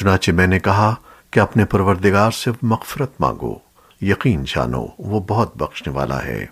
چنانچہ میں نے کہا کہ اپنے پروردگار سے مغفرت مانگو، یقین جانو، وہ بہت بخشنے والا ہے۔